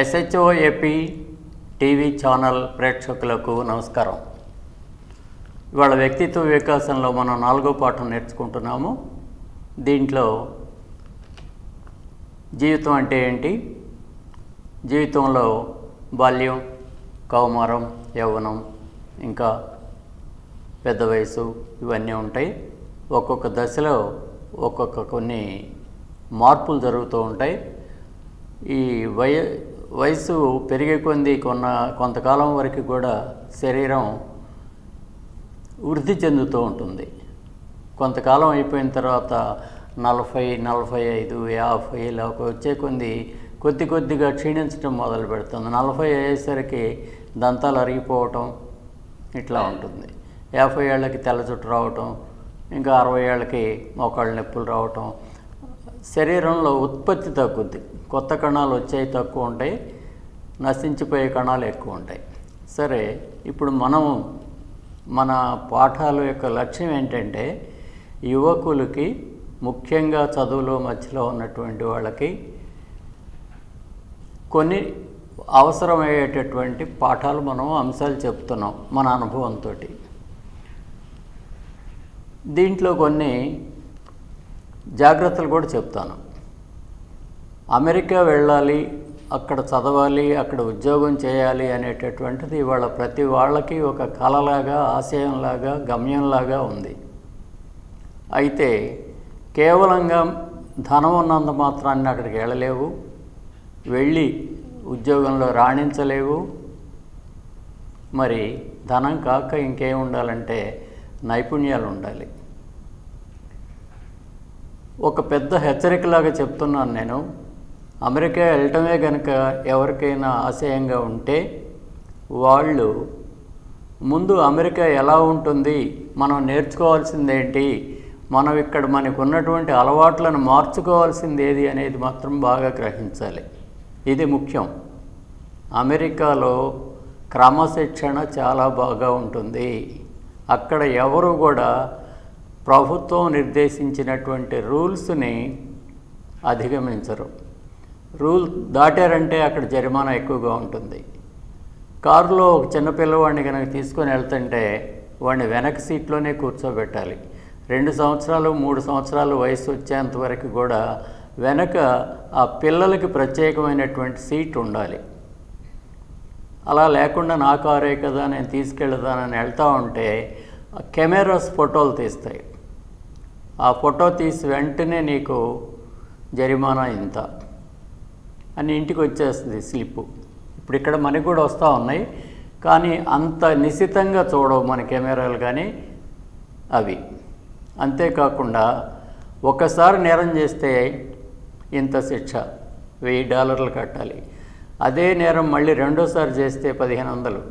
SHO AP TV channel ప్రేక్షకులకు నమస్కారం. ఇవాళ వ్యక్తిత్వ వికాసంలో మనం నాలుగో పాఠం నేర్చుకుంటున్నాము. దీంట్లో జీవితం అంటే ఏంటి? జీవితంలో బాల్యం కౌమారం యవ్వనం ఇంకా పెద్ద వయసు ఇవన్నీ ఉంటాయి. ఒక్కొక్క దశలో ఒక్కొక్క కొన్ని మార్పులు జరుగుతూ ఉంటాయి. ఈ వయ వయసు పెరిగే కొంది కొన్న కొంతకాలం వరకు కూడా శరీరం వృద్ధి చెందుతూ ఉంటుంది. కొంతకాలం అయిపోయిన తర్వాత నలభై నలభై ఐదు యాభై ఇలా వచ్చే కొంది కొద్ది కొద్దిగా క్షీణించడం మొదలు పెడుతుంది. నలభై అయ్యేసరికి దంతాలు అరిగిపోవటం ఇట్లా ఉంటుంది. యాభై ఏళ్ళకి తెల్ల చుట్టు రావటం ఇంకా అరవై ఏళ్ళకి మోకాళ్ళ నొప్పులు రావటం శరీరంలో ఉత్పత్తి తగ్గుద్ది. కొత్త కణాలు వచ్చేవి తక్కువ ఉంటాయి నశించిపోయే కణాలు ఎక్కువ ఉంటాయి. సరే ఇప్పుడు మనం మన పాఠాల యొక్క లక్ష్యం ఏంటంటే యువకులకి ముఖ్యంగా చదువులో మధ్యలో ఉన్నటువంటి వాళ్ళకి కొన్ని అవసరమయ్యేటటువంటి పాఠాలు మనం అంశాలు చెప్తున్నాం మన అనుభవంతో దీంట్లో కొన్ని జాగ్రత్తలు కూడా చెప్తాను. అమెరికా వెళ్ళాలి అక్కడ చదవాలి అక్కడ ఉద్యోగం చేయాలి అనేటటువంటిది ఇవాళ ప్రతి వాళ్ళకి ఒక కళలాగా ఆశయంలాగా గమ్యంలాగా ఉంది. అయితే కేవలంగా ధనం ఉన్నంత మాత్రాన్ని అక్కడికి వెళ్ళలేవు. వెళ్ళి ఉద్యోగంలో రాణించలేవు. మరి ధనం కాక ఇంకేం ఉండాలంటే నైపుణ్యాలు ఉండాలి. ఒక పెద్ద హెచ్చరికలాగా చెప్తున్నాను నేను. అమెరికా వెళ్ళటమే కనుక ఎవరికైనా ఆశయంగా ఉంటే వాళ్ళు ముందు అమెరికా ఎలా ఉంటుంది మనం నేర్చుకోవాల్సిందేంటి మనం ఇక్కడ మనకు ఉన్నటువంటి అలవాట్లను మార్చుకోవాల్సింది ఏది అనేది మాత్రం బాగా గ్రహించాలి. ఇది ముఖ్యం. అమెరికాలో క్రమశిక్షణ చాలా బాగా ఉంటుంది. అక్కడ ఎవరు కూడా ప్రభుత్వం నిర్దేశించినటువంటి రూల్స్ని అధిగమించరు. రూల్ దాటారంటే అక్కడ జరిమానా ఎక్కువగా ఉంటుంది. కారులో ఒక చిన్న పిల్లవాడిని కనుక తీసుకొని వెళ్తుంటే వాడిని వెనక సీట్లోనే కూర్చోబెట్టాలి. రెండు సంవత్సరాలు మూడు సంవత్సరాలు వయసు వచ్చేంత వరకు కూడా వెనక ఆ పిల్లలకి ప్రత్యేకమైనటువంటి సీట్ ఉండాలి. అలా లేకుండా నా కారే కదా నేను తీసుకెళ్తానని వెళ్తూ ఉంటే కెమెరాస్ ఫోటోలు తీస్తాయి. ఆ ఫోటో తీసి వెంటనే నీకు జరిమానా ఇంత. అని ఇంటికి వచ్చేస్తుంది స్లిప్. ఇప్పుడు ఇక్కడ మనకి కూడా వస్తూ ఉన్నాయి. కానీ అంత నిశితంగా చూడవు మన కెమెరాలు కానీ అవి. అంతేకాకుండా ఒకసారి నేరం చేస్తే ఇంత శిక్ష వెయ్యి డాలర్లు కట్టాలి. అదే నేరం మళ్ళీ రెండోసారి చేస్తే పదిహేను వందలు.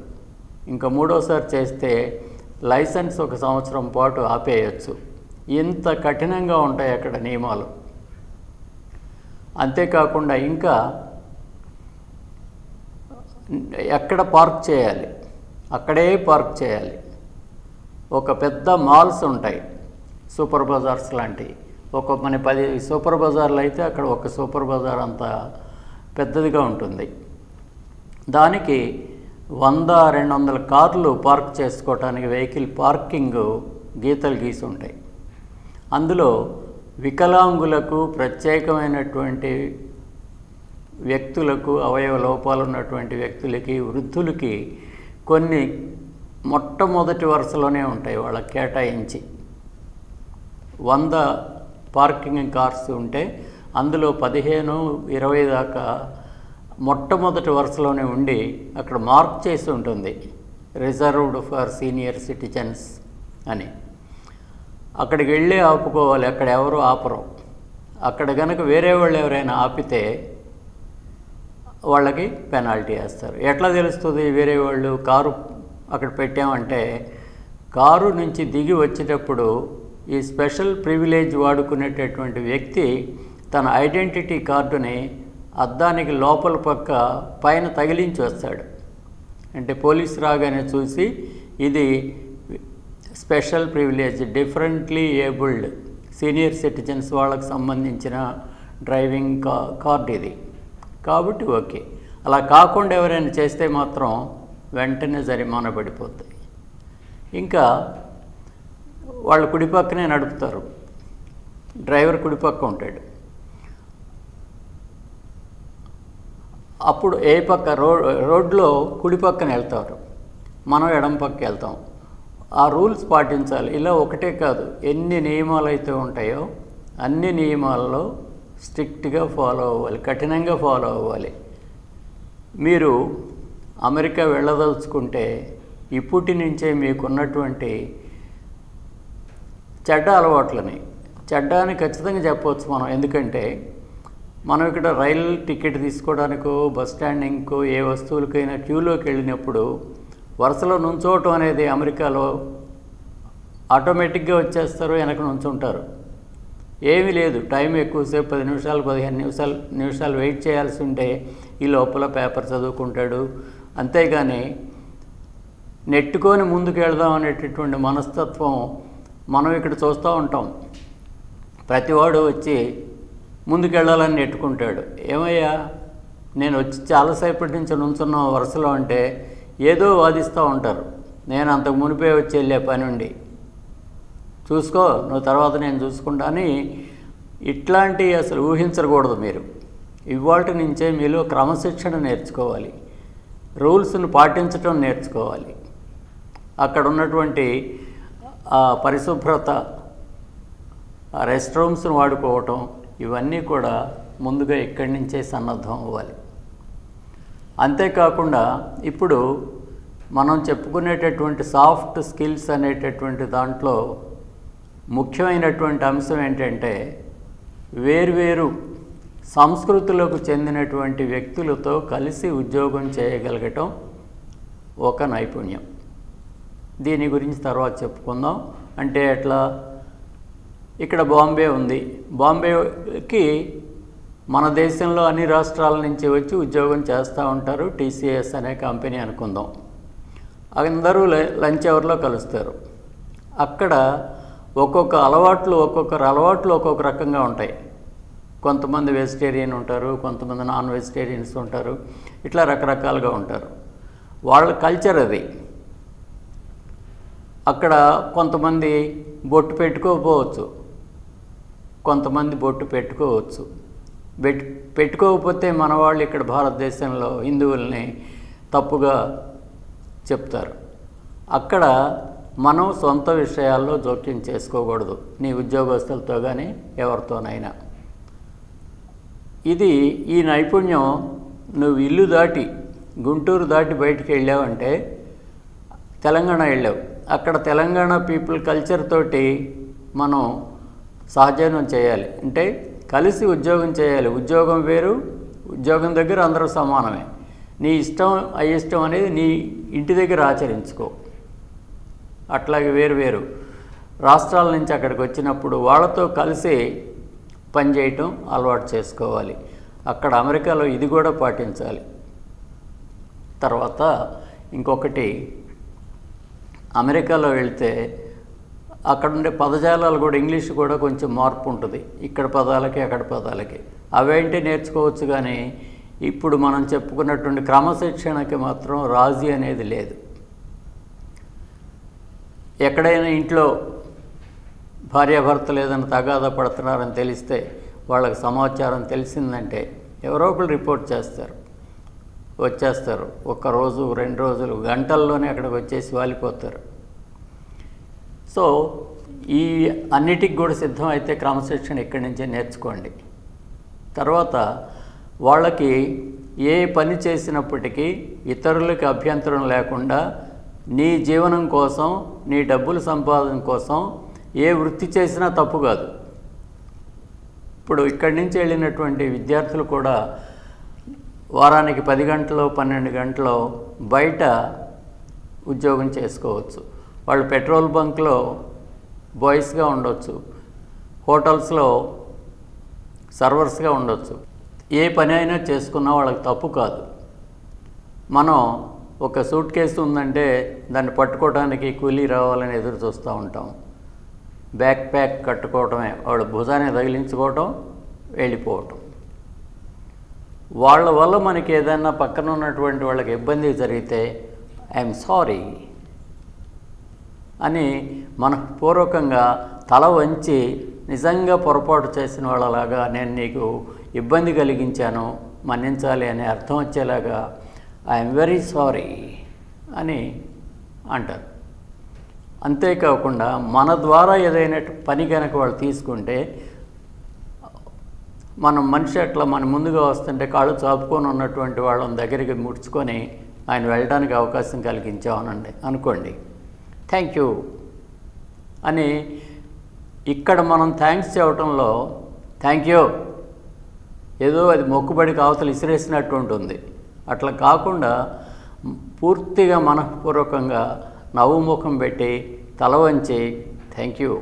ఇంకా మూడోసారి చేస్తే లైసెన్స్ ఒక సంవత్సరం పాటు ఆపేయచ్చు. ఇంత కఠినంగా ఉంటాయి అక్కడ నియమాలు. అంతేకాకుండా ఇంకా ఎక్కడ పార్క్ చేయాలి? అక్కడే పార్క్ చేయాలి. ఒక పెద్ద మాల్స్ ఉంటాయి సూపర్ బజార్స్ లాంటివి. ఒక మన పది సూపర్ బజార్లు అయితే అక్కడ ఒక సూపర్ బజార్ అంత పెద్దదిగా ఉంటుంది. దానికి వంద రెండు వందల కార్లు పార్క్ చేసుకోవటానికి వెహికల్ పార్కింగ్ గీతలు గీసి ఉంటాయి. అందులో వికలాంగులకు ప్రత్యేకమైనటువంటి వ్యక్తులకు అవయవ లోపాలు ఉన్నటువంటి వ్యక్తులకి వృద్ధులకి కొన్ని మొట్టమొదటి వరుసలోనే ఉంటాయి వాళ్ళకి కేటాయించి. వంద పార్కింగ్ కార్స్ ఉంటే అందులో పదిహేను ఇరవై దాకా మొట్టమొదటి వరుసలోనే ఉండి అక్కడ మార్క్ చేసి ఉంటుంది. రిజర్వ్డ్ ఫర్ సీనియర్ సిటిజన్స్ అని. అక్కడికి వెళ్ళి ఆపుకోవాలి అక్కడ ఎవరు ఆపరు. అక్కడ కనుక వేరే వాళ్ళు ఎవరైనా ఆపితే వాళ్ళకి పెనాల్టీ వేస్తారు. ఎట్లా తెలుస్తుంది? వేరే వాళ్ళు కారు అక్కడ పెట్టామంటే కారు నుంచి దిగి వచ్చేటప్పుడు ఈ స్పెషల్ ప్రివిలేజ్ వాడుకునేటటువంటి వ్యక్తి తన ఐడెంటిటీ కార్డుని అద్దానికి లోపల పక్క పైన తగిలించి వస్తాడు. అంటే పోలీసు రాగానే చూసి ఇది special privilege differently abled senior citizens వాళ్ళకి సంబంధించిన డ్రైవింగ్ కా కార్డు ఇది. కాబట్టి ఓకే. అలా కాకుండా ఎవరైనా చేస్తే మాత్రం వెంటనే జరిమానా పడిపోతాయి. ఇంకా వాళ్ళు కుడిపక్కనే నడుపుతారు. డ్రైవర్ కుడిపక్క ఉంటాడు. అప్పుడు ఏ పక్క రో రోడ్లో కుడిపక్కన వెళ్తారు. మనం ఎడం పక్క వెళ్తాం. ఆ రూల్స్ పాటించాలి. ఇలా ఒకటే కాదు. ఎన్ని నియమాలు అయితే ఉంటాయో అన్ని నియమాల్లో స్ట్రిక్ట్గా ఫాలో అవ్వాలి. కఠినంగా ఫాలో అవ్వాలి. మీరు అమెరికా వెళ్ళదలుచుకుంటే ఇప్పటి నుంచే మీకున్నటువంటి చెడ్డ అలవాట్లని చెడ్డాన్ని అని ఖచ్చితంగా చెప్పవచ్చు మనం. ఎందుకంటే మనం ఇక్కడ రైలు టికెట్ తీసుకోవడానికో బస్ స్టాండింగ్కో ఏ వస్తువులకైనా క్యూలోకి వెళ్ళినప్పుడు వరుసలో నుంచోవటం అనేది అమెరికాలో ఆటోమేటిక్గా వచ్చేస్తారు వెనక నుంచుంటారు ఏమీ లేదు టైం ఎక్కువసేపు పది నిమిషాలు పదిహేను నిమిషాలు నిమిషాలు వెయిట్ చేయాల్సి ఉంటే ఈ లోపల పేపర్ చదువుకుంటాడు. అంతేగాని నెట్టుకొని ముందుకు వెళదాం అనేటటువంటి మనస్తత్వం మనం ఇక్కడ చూస్తూ ఉంటాం. ప్రతివాడు వచ్చి ముందుకెళ్ళాలని నెట్టుకుంటాడు. ఏమయ్యా నేను వచ్చి చాలాసేపటి నుంచి నుంచున్న వరుసలో అంటే ఏదో వాదిస్తూ ఉంటారు. నేను అంతకు మునిపే వచ్చి వెళ్ళే పని ఉండి. చూసుకో నువ్వు తర్వాత నేను చూసుకుంటా అని ఇట్లాంటి అసలు ఊహించకూడదు మీరు. ఇవాళ నుంచే మీలో క్రమశిక్షణ నేర్చుకోవాలి. రూల్స్ను పాటించడం నేర్చుకోవాలి. అక్కడ ఉన్నటువంటి ఆ పరిశుభ్రత రెస్ట్ రూమ్స్ను వాడుకోవటం ఇవన్నీ కూడా ముందుగా ఇక్కడి నుంచే సన్నద్ధం అవ్వాలి. అంతేకాకుండా ఇప్పుడు మనం చెప్పుకునేటటువంటి సాఫ్ట్ స్కిల్స్ అనేటటువంటి దాంట్లో ముఖ్యమైనటువంటి అంశం ఏంటంటే వేర్వేరు సంస్కృతులకు చెందినటువంటి వ్యక్తులతో కలిసి ఉద్యోగం చేయగలగటం ఒక నైపుణ్యం. దీని గురించి తర్వాత చెప్పుకుందాం. అంటే ఎట్లా? ఇక్కడ బాంబే ఉంది. బాంబేకి మన దేశంలో అన్ని రాష్ట్రాల నుంచి వచ్చి ఉద్యోగం చేస్తూ ఉంటారు. టీసీఎస్ అనే కంపెనీ అనుకుందాం. అందరూ లంచ్ అవర్లో కలుస్తారు. అక్కడ ఒక్కొక్క అలవాట్లు ఒక్కొక్కరు అలవాట్లు ఒక్కొక్క రకంగా ఉంటాయి. కొంతమంది వెజిటేరియన్ ఉంటారు కొంతమంది నాన్ వెజిటేరియన్స్ ఉంటారు. ఇట్లా రకరకాలుగా ఉంటారు. వాళ్ళ కల్చర్ అది. అక్కడ కొంతమంది బొట్టు పెట్టుకోకపోవచ్చు. కొంతమంది బొట్టు పెట్టుకోవచ్చు. బెట్ పెట్టుకోకపోతే మన వాళ్ళు ఇక్కడ భారతదేశంలో హిందువుల్ని తప్పుగా చెప్తారు. అక్కడ మనం సొంత విషయాల్లో జోక్యం చేసుకోకూడదు నీ ఉద్యోగస్తులతో కానీ ఎవరితోనైనా. ఇది ఈ నైపుణ్యం నువ్వు ఇల్లు దాటి గుంటూరు దాటి బయటికి వెళ్ళావంటే తెలంగాణ వెళ్ళావు. అక్కడ తెలంగాణ పీపుల్ కల్చర్ తోటి మనం సహజీవనం చేయాలి. అంటే కలిసి ఉద్యోగం చేయాలి. ఉద్యోగం వేరు ఉద్యోగం దగ్గర అందరూ సమానమే. నీ ఇష్టం అయిష్టం అనేది నీ ఇంటి దగ్గర ఆచరించుకో. అట్లాగే వేరు వేరు. రాష్ట్రాల నుంచి అక్కడికి వచ్చినప్పుడు వాళ్ళతో కలిసి పనిచేయటం అలవాటు చేసుకోవాలి. అక్కడ అమెరికాలో ఇది కూడా పాటించాలి. తర్వాత ఇంకొకటి అమెరికాలో వెళ్తే అక్కడ ఉండే పదజాలాలు కూడా ఇంగ్లీష్ కూడా కొంచెం మార్పు ఉంటుంది. ఇక్కడ పదాలకి అక్కడ పదాలకి. అవేంటి నేర్చుకోవచ్చు కానీ ఇప్పుడు మనం చెప్పుకున్నటువంటి క్రమశిక్షణకి మాత్రం రాజీ అనేది లేదు. ఎక్కడైనా ఇంట్లో భార్యాభర్తలు ఏదైనా తగాదా పడుతున్నారని తెలిస్తే వాళ్ళకి సమాచారం తెలిసిందంటే ఎవరో ఒకరు రిపోర్ట్ చేస్తారు. వచ్చేస్తారు. ఒక్క రోజు రెండు రోజులు గంటల్లోనే అక్కడికి వచ్చేసి వాలిపోతారు. సో ఈ అన్నిటికి కూడా సిద్ధం అయితే క్రమశిక్షణ ఇక్కడి నుంచే నేర్చుకోండి. తర్వాత వాళ్ళకి ఏ పని చేసినప్పటికీ ఇతరులకి అభ్యంతరం లేకుండా నీ జీవనం కోసం నీ డబ్బులు సంపాదన కోసం ఏ వృత్తి చేసినా తప్పు కాదు. ఇప్పుడు ఇక్కడి నుంచి వెళ్ళినటువంటి విద్యార్థులు కూడా వారానికి పది గంటలు పన్నెండు గంటలు బయట ఉద్యోగం చేసుకోవచ్చు. వాళ్ళు పెట్రోల్ బంక్లో బాయ్స్గా ఉండొచ్చు హోటల్స్లో సర్వర్స్గా ఉండొచ్చు. ఏ పని అయినా చేసుకున్నా వాళ్ళకి తప్పు కాదు. మనం ఒక సూట్ కేసు ఉందంటే దాన్ని పట్టుకోవడానికి కూలీ రావాలని ఎదురు చూస్తూ ఉంటాం. బ్యాక్ ప్యాక్ కట్టుకోవటమే వాళ్ళ భుజాన్ని తగిలించుకోవటం వెళ్ళిపోవటం. వాళ్ళ వల్ల మనకి ఏదైనా పక్కన ఉన్నటువంటి వాళ్ళకి ఇబ్బంది జరిగితే ఐఎమ్ సారీ. అని మనపూర్వకంగా తల వంచి నిజంగా పొరపాటు చేసిన వాళ్ళలాగా నేను నీకు ఇబ్బంది కలిగించాను మన్నించాలి అనే అర్థం వచ్చేలాగా ఐఎమ్ వెరీ సారీ అని అంటారు. అంతేకాకుండా మన ద్వారా ఏదైనా పని కనుక వాళ్ళు తీసుకుంటే మనం మనిషి అట్లా మన ముందుగా వస్తుంటే కాళ్ళు చాపుకొని ఉన్నటువంటి వాళ్ళని దగ్గరికి ముడుచుకొని ఆయన వెళ్ళడానికి అవకాశం కలిగించామనండి అనుకోండి. థ్యాంక్ యూ అని ఇక్కడ మనం థ్యాంక్స్ చెప్పడంలో థ్యాంక్ యూ ఏదో అది మొక్కుబడికి అవతలు ఇసిరేసినట్టు ఉంటుంది. అట్లా కాకుండా పూర్తిగా మనఃపూర్వకంగా నవ్వుముఖం పెట్టి తల వంచి థ్యాంక్ యూ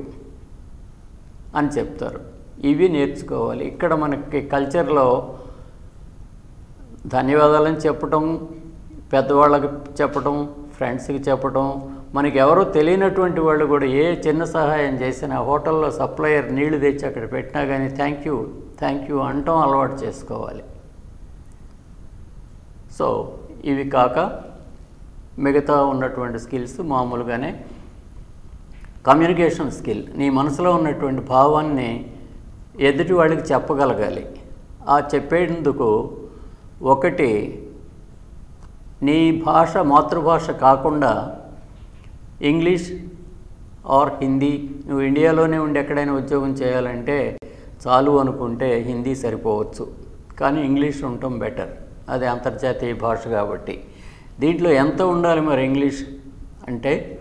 అని చెప్తారు. ఇవి నేర్చుకోవాలి. ఇక్కడ మనకి కల్చర్లో ధన్యవాదాలని చెప్పటం పెద్దవాళ్ళకి చెప్పటం ఫ్రెండ్స్కి చెప్పటం మనకి ఎవరో తెలియనటువంటి వాళ్ళు కూడా ఏ చిన్న సహాయం చేసినా హోటల్లో సప్లయర్ నీళ్ళు తెచ్చి అక్కడ పెట్టినా కానీ థ్యాంక్ యూ థ్యాంక్ యూ అంటాం అలవాటు చేసుకోవాలి. సో ఇవి కాక మిగతా ఉన్నటువంటి స్కిల్స్ మామూలుగానే కమ్యూనికేషన్ స్కిల్. నీ మనసులో ఉన్నటువంటి భావాన్ని ఎదుటి వాళ్ళకి చెప్పగలగాలి. ఆ చెప్పేందుకు ఒకటి నీ భాష మాతృభాష కాకుండా ఇంగ్లీష్ ఆర్ హిందీ నువ్వు ఇండియాలోనే ఉండి ఎక్కడైనా ఉద్యోగం చేయాలంటే చాలు అనుకుంటే హిందీ సరిపోవచ్చు. కానీ ఇంగ్లీష్ ఉండటం బెటర్ అది అంతర్జాతీయ భాష కాబట్టి. దీంట్లో ఎంత ఉండాలి మరి ఇంగ్లీష్? అంటే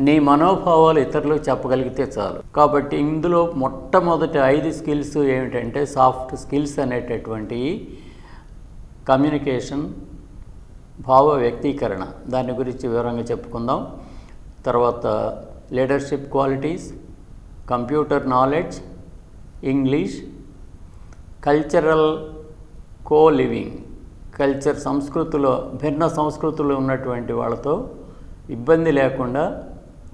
నీ మనోభావాలు ఇతరులకు చెప్పగలిగితే చాలు. కాబట్టి ఇందులో మొట్టమొదటి ఐదు స్కిల్స్ ఏమిటంటే సాఫ్ట్ స్కిల్స్ అనేటటువంటి కమ్యూనికేషన్ భావ వ్యక్తీకరణ. దాని గురించి వివరంగా చెప్పుకుందాం. తర్వాత leadership qualities computer knowledge English cultural co living culture సంస్కృతిలో భిన్న సంస్కృతులు ఉన్నటువంటి వాళ్ళతో ఇబ్బంది లేకుండా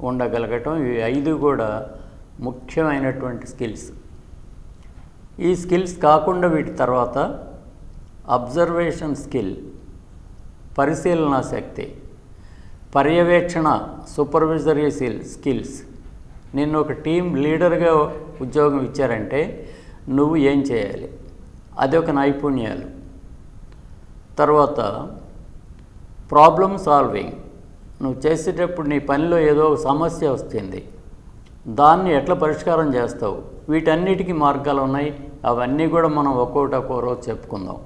ఉండగలగటం ఇవి ఐదు కూడా ముఖ్యమైనటువంటి స్కిల్స్ ఈ స్కిల్స్ కాకుండా వీటి తర్వాత అబ్జర్వేషన్ స్కిల్ పరిశీలనా శక్తి. పర్యవేక్షణ సూపర్విజరీ స్కిల్ స్కిల్స్ నిన్ను ఒక టీం లీడర్గా ఉద్యోగం ఇచ్చారంటే నువ్వు ఏం చేయాలి? అది ఒక నైపుణ్యాలు. తర్వాత ప్రాబ్లమ్ సాల్వింగ్ నువ్వు చేసేటప్పుడు నీ పనిలో ఏదో ఒక సమస్య వస్తుంది. దాన్ని ఎట్లా పరిష్కారం చేస్తావు? వీటన్నిటికీ మార్గాలు ఉన్నాయి. అవన్నీ కూడా మనం ఒక్కొక్కటి ఒక్కో రోజు చెప్పుకుందాం.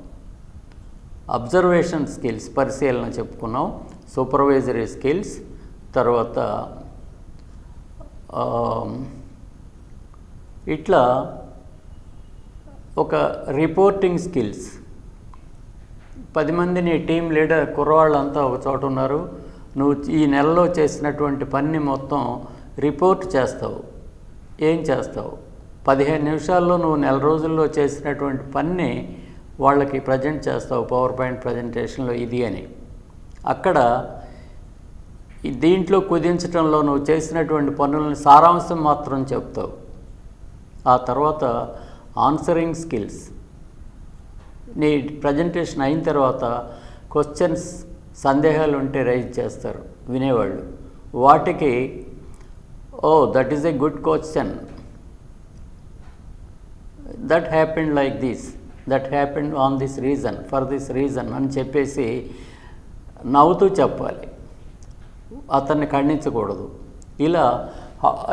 అబ్జర్వేషన్ స్కిల్స్ పరిశీలన చెప్పుకున్నాం. సూపర్వైజరీ స్కిల్స్ తర్వాత ఇట్లా ఒక రిపోర్టింగ్ స్కిల్స్. పది మందిని టీం లీడర్ కుర్రవాళ్ళంతా ఒక చోట ఉన్నారు. నువ్వు ఈ నెలలో చేసినటువంటి పని మొత్తం రిపోర్ట్ చేస్తావు. ఏం చేస్తావు? పదిహేను నిమిషాల్లో నువ్వు నెల రోజుల్లో చేసినటువంటి పని వాళ్ళకి ప్రజెంట్ చేస్తావు పవర్ పాయింట్ ప్రజెంటేషన్లో ఇది అని. అక్కడ దీంట్లో కుదించడంలో నువ్వు చేసినటువంటి పనులని సారాంశం మాత్రం చెప్తావు. ఆ తర్వాత ఆన్సరింగ్ స్కిల్స్ నీ ప్రజెంటేషన్ అయిన తర్వాత క్వశ్చన్స్ సందేహాలు ఉంటే రైజ్ చేస్తారు వినేవాళ్ళు. వాటికి ఓ that is a good question that happened like this that happened on this reason for this reason అని చెప్పేసి నవ్వుతూ చెప్పాలి. అతన్ని ఖండించకూడదు. ఇలా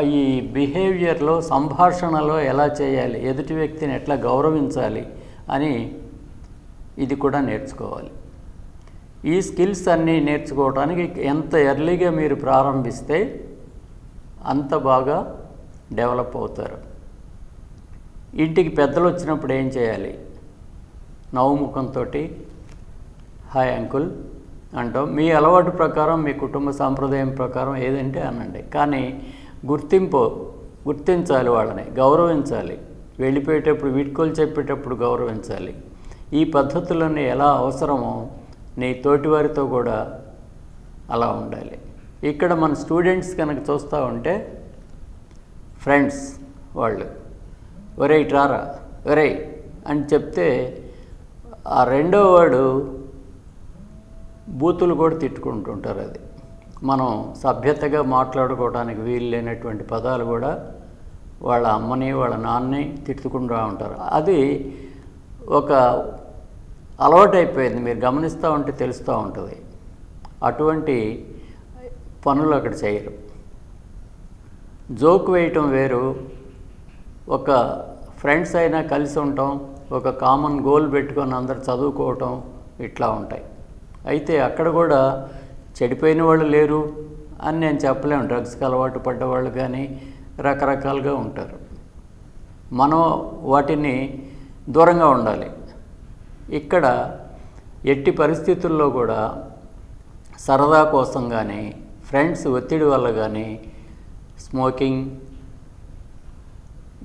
ఈ బిహేవియర్లో సంభాషణలో ఎలా చేయాలి ఎదుటి వ్యక్తిని ఎట్లా గౌరవించాలి అని ఇది కూడా నేర్చుకోవాలి. ఈ స్కిల్స్ అన్నీ నేర్చుకోవడానికి ఎంత ఎర్లీగా మీరు ప్రారంభిస్తే అంత బాగా డెవలప్ అవుతారు. ఇంటికి పెద్దలు వచ్చినప్పుడు ఏం చేయాలి? నవ్వుముఖంతో హాయ్ అంకుల్ అంటాం మీ అలవాటు ప్రకారం మీ కుటుంబ సాంప్రదాయం ప్రకారం ఏదంటే అనండి. కానీ గుర్తింపు గుర్తించాలి వాళ్ళని గౌరవించాలి. వెళ్ళిపోయేటప్పుడు వీడ్కోలు చెప్పేటప్పుడు గౌరవించాలి. ఈ పద్ధతులన్నీ ఎలా అవసరమో నీ తోటివారితో కూడా అలా ఉండాలి. ఇక్కడ మన స్టూడెంట్స్ కనుక చూస్తూ ఉంటే ఫ్రెండ్స్ వాళ్ళు ఒరే రారా? ఒరే అని చెప్తే ఆ రెండో వాడు బూతులు కూడా తిట్టుకుంటుంటారు అది. మనం సభ్యతగా మాట్లాడుకోవడానికి వీలు లేనటువంటి పదాలు కూడా వాళ్ళ అమ్మని వాళ్ళ నాన్నని తిట్టుకుంటూ ఉంటారు. అది ఒక అలవాటైపోయింది. మీరు గమనిస్తూ ఉంటే తెలుస్తూ ఉంటుంది. అటువంటి పనులు అక్కడ చేయరు. జోక్ వేయటం వేరు. ఒక ఫ్రెండ్స్ అయినా కలిసి ఉండటం ఒక కామన్ గోల్ పెట్టుకొని అందరు చదువుకోవటం ఇట్లా ఉంటాయి. అయితే అక్కడ కూడా చెడిపోయిన వాళ్ళు లేరు అని నేను చెప్పలేము డ్రగ్స్కి అలవాటు పడ్డవాళ్ళు కానీ రకరకాలుగా ఉంటారు. మనం వాటిని దూరంగా ఉండాలి. ఇక్కడ ఎట్టి పరిస్థితుల్లో కూడా సరదా కోసం కానీ ఫ్రెండ్స్ ఒత్తిడి వల్ల కానీ స్మోకింగ్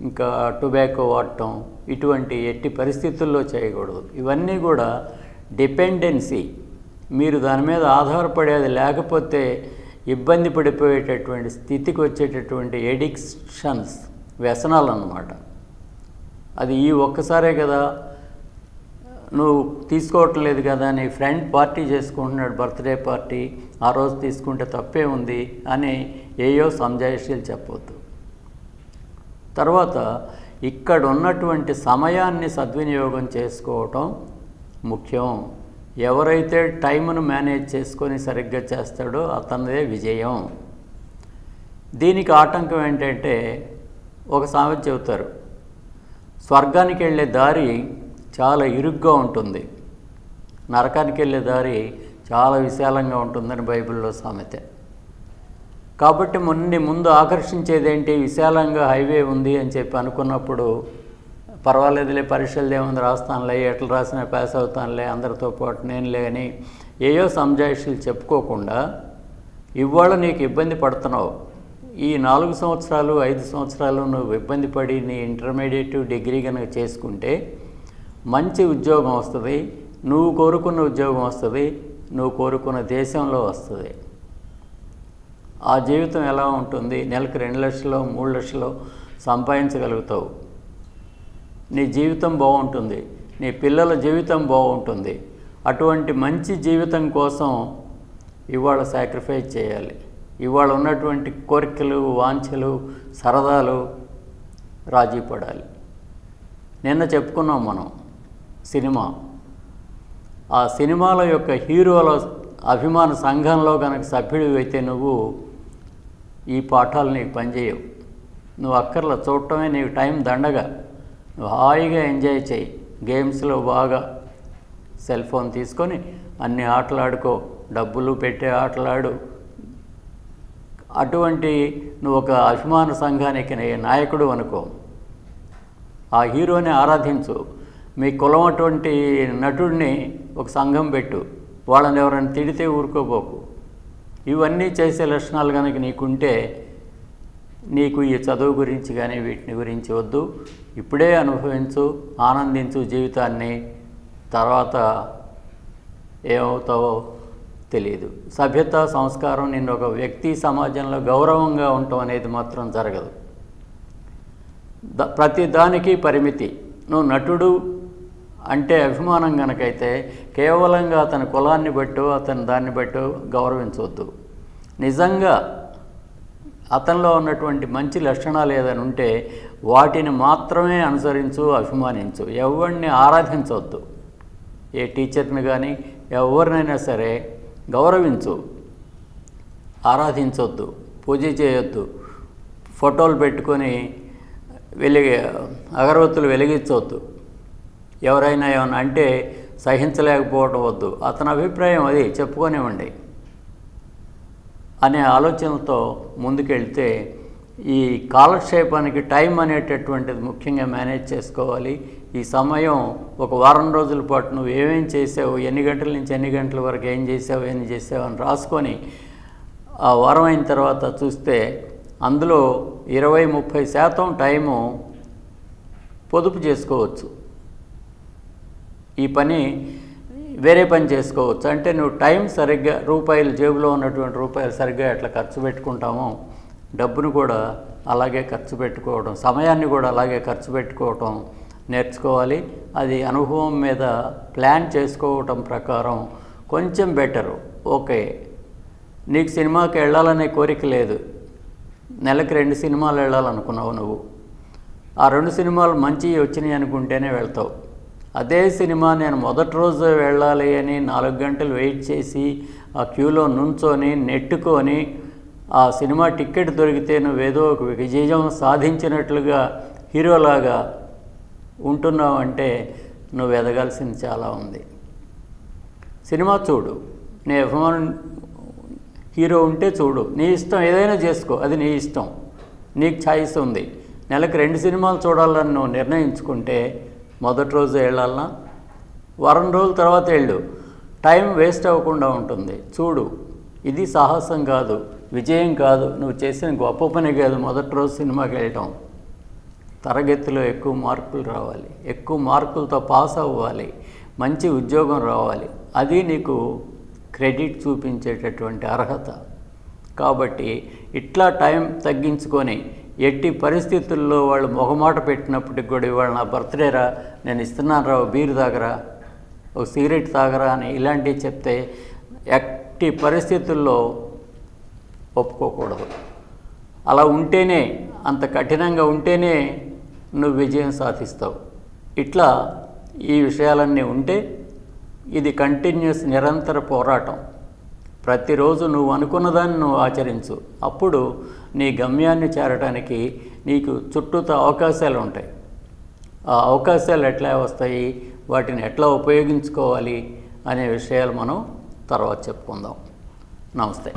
ఇంకా టొబాకో వాడటం ఇటువంటి ఎట్టి పరిస్థితుల్లో చేయకూడదు. ఇవన్నీ కూడా డిపెండెన్సీ మీరు దాని మీద ఆధారపడేది లేకపోతే ఇబ్బంది పడిపోయేటటువంటి స్థితికి వచ్చేటటువంటి ఎడిక్షన్స్ వ్యసనాలు అన్నమాట. అది ఈ ఒక్కసారే కదా. నువ్వు తీసుకోవట్లేదు కదా నీ ఫ్రెండ్ పార్టీ చేసుకుంటున్నాడు బర్త్డే పార్టీ ఆ రోజు తీసుకుంటే తప్పే ఉంది అని ఏయో సంజాయిషీలు చెప్పవద్దు తర్వాత ఇక్కడ ఉన్నటువంటి సమయాన్ని సద్వినియోగం చేసుకోవటం ముఖ్యం. ఎవరైతే టైంను మేనేజ్ చేసుకొని సరిగ్గా చేస్తాడో అతనిదే విజయం. దీనికి ఆటంకం ఏంటంటే ఒక సామెత చెబుతారు స్వర్గానికి వెళ్ళే దారి చాలా ఇరుగ్గా ఉంటుంది. నరకానికి వెళ్ళే దారి చాలా విశాలంగా ఉంటుందని బైబిల్లో సామెత. కాబట్టి మొన్న ముందు ఆకర్షించేది ఏంటి విశాలంగా హైవే ఉంది అని చెప్పి అనుకున్నప్పుడు పర్వాలేదులే పరీక్షలు ఏముంది రాస్తానులే ఎట్లా రాసినా పాస్ అవుతానులే అందరితో పాటు నేను లేని ఏయో సంజాయిషీలు చెప్పుకోకుండా ఇవాళ నీకు ఇబ్బంది పడుతున్నావు. ఈ నాలుగు సంవత్సరాలు ఐదు సంవత్సరాలు నువ్వు ఇబ్బంది పడి నీ ఇంటర్మీడియట్ డిగ్రీ కనుక చేసుకుంటే మంచి ఉద్యోగం వస్తుంది నువ్వు కోరుకున్న ఉద్యోగం వస్తుంది నువ్వు కోరుకున్న దేశంలో వస్తుంది. ఆ జీవితం ఎలా ఉంటుంది? నెలకు రెండు లక్షలు మూడు లక్షలు సంపాదించగలుగుతావు. నీ జీవితం బాగుంటుంది నీ పిల్లల జీవితం బాగుంటుంది. అటువంటి మంచి జీవితం కోసం ఇవాళ సాక్రిఫైస్ చేయాలి. ఇవాళ ఉన్నటువంటి కోరికలు వాంఛలు సరదాలు రాజీ పడాలి. నిన్న చెప్పుకున్నాం మనం సినిమా. ఆ సినిమాల యొక్క హీరోల అభిమాన సంఘంలో కనుక సభ్యుడు అయితే నువ్వు ఈ పాఠాలు నీకు పనిచేయవు. నువ్వు అక్కర్లో చూడటమే నీకు టైం దండగా. నువ్వు హాయిగా ఎంజాయ్ చేయి. గేమ్స్లో బాగా సెల్ ఫోన్ తీసుకొని అన్ని ఆటలు ఆడుకో డబ్బులు పెట్టే ఆటలాడు. అటువంటి నువ్వు ఒక అభిమాన సంఘానికి నాయకుడు అనుకో. ఆ హీరోని ఆరాధించు. మీ కులం అటువంటి నటుడిని ఒక సంఘం పెట్టు. వాళ్ళని ఎవరైనా తిడితే ఊరుకోబోకు. ఇవన్నీ చేసే లక్షణాలు కనుక నీకుంటే నీకు ఈ చదువు గురించి కానీ వీటిని గురించి వద్దు. ఇప్పుడే అనుభవించు ఆనందించు జీవితాన్ని తర్వాత ఏమవుతావో తెలియదు. సభ్యత సంస్కారం నిన్ను ఒక వ్యక్తి సమాజంలో గౌరవంగా ఉండటం అనేది మాత్రం జరగదు. ద ప్రతి దానికి పరిమితి. నువ్వు నటుడు అంటే అభిమానం గనకైతే కేవలంగా అతని కులాన్ని బట్టు అతని దాన్ని బట్టు గౌరవించవద్దు నిజంగా అతనిలో ఉన్నటువంటి మంచి లక్షణాలు ఏదైనా ఉంటే వాటిని మాత్రమే అనుసరించు అభిమానించు. ఎవరిని ఆరాధించవద్దు ఏ టీచర్ని కానీ ఎవరినైనా సరే గౌరవించు. ఆరాధించవద్దు పూజ చేయొద్దు. ఫోటోలు పెట్టుకొని వెలిగి అగరవత్తులు వెలిగించవద్దు ఎవరైనా ఏమైనా అంటే సహించలేకపోవడం వద్దు. అతని అభిప్రాయం అది. చెప్పుకొనివ్వండి. అనే ఆలోచనతో ముందుకెళ్తే ఈ కాలక్షేపానికి టైం అనేటటువంటిది ముఖ్యంగా మేనేజ్ చేసుకోవాలి. ఈ సమయం ఒక వారం రోజుల పాటు నువ్వు ఏమేం చేసావు ఎన్ని గంటల నుంచి ఎన్ని గంటల వరకు ఏం చేసావు ఏం చేసావు అని రాసుకొని ఆ వారం అయిన తర్వాత చూస్తే అందులో ఇరవై ముప్పై శాతం టైము పొదుపు చేసుకోవచ్చు. ఈ పని వేరే పని చేసుకోవచ్చు. అంటే నువ్వు టైం సరిగ్గా రూపాయలు జేబులో ఉన్నటువంటి రూపాయలు సరిగ్గా ఎట్లా ఖర్చు పెట్టుకుంటామో డబ్బును కూడా అలాగే ఖర్చు పెట్టుకోవడం సమయాన్ని కూడా అలాగే ఖర్చు పెట్టుకోవటం నేర్చుకోవాలి. అది అనుభవం మీద ప్లాన్ చేసుకోవటం ప్రకారం కొంచెం బెటరు. ఓకే. నీకు సినిమాకి వెళ్ళాలనే కోరిక లేదు. నెలకు రెండు సినిమాలు వెళ్ళాలనుకున్నావు నువ్వు. ఆ రెండు సినిమాలు మంచి వచ్చినాయి అనుకుంటేనే వెళ్తావు. అదే సినిమా నేను మొదటి రోజు వెళ్ళాలి అని నాలుగు గంటలు వెయిట్ చేసి ఆ క్యూలో నుంచొని నెట్టుకొని ఆ సినిమా టికెట్ దొరికితే నువ్వేదో ఒక విజయం సాధించినట్లుగా హీరోలాగా ఉంటున్నావు అంటే నువ్వు ఎదగాల్సింది చాలా ఉంది. సినిమా చూడు. నీ అభిమానం హీరో ఉంటే చూడు. నీ ఇష్టం ఏదైనా చేసుకో. అది నీ ఇష్టం. నీకు ఛాయిస్ ఉంది. నెలకు రెండు సినిమాలు చూడాలని నువ్వు నిర్ణయించుకుంటే మొదటి రోజు వెళ్ళాలన్నా వారం రోజుల తర్వాత వెళ్ళు టైం వేస్ట్ అవ్వకుండా ఉంటుంది. చూడు ఇది సాహసం కాదు విజయం కాదు. నువ్వు చేసిన గొప్ప పని కాదు మొదటి రోజు సినిమాకి వెళ్ళటం. తరగతిలో ఎక్కువ మార్కులు రావాలి. ఎక్కువ మార్కులతో పాస్ అవ్వాలి. మంచి ఉద్యోగం రావాలి. అది నీకు క్రెడిట్ చూపించేటటువంటి అర్హత. కాబట్టి ఇట్లా టైం తగ్గించుకొని ఎట్టి పరిస్థితుల్లో వాళ్ళు మొహమాట పెట్టినప్పటికి కూడా ఇవాళ నా బర్త్డేరా నేను ఇస్తున్నాను రా బీర్ తాగరా ఒక సిగరెట్ తాగరా అని ఇలాంటివి చెప్తే ఎట్టి పరిస్థితుల్లో ఒప్పుకోకూడదు. అలా ఉంటేనే అంత కఠినంగా ఉంటేనే నువ్వు విజయం సాధిస్తావు. ఇట్లా ఈ విషయాలన్నీ ఉంటే ఇది కంటిన్యూస్ నిరంతర పోరాటం. ప్రతిరోజు నువ్వు అనుకున్నదాన్ని నువ్వు ఆచరించు. అప్పుడు నీ గమ్యాన్ని చేరడానికి నీకు చుట్టూతో అవకాశాలు ఉంటాయి. ఆ అవకాశాలు ఎట్లా వస్తాయి? వాటిని ఎట్లా ఉపయోగించుకోవాలి? అనే విషయాలు మనం తర్వాత చెప్పుకుందాం. నమస్తే.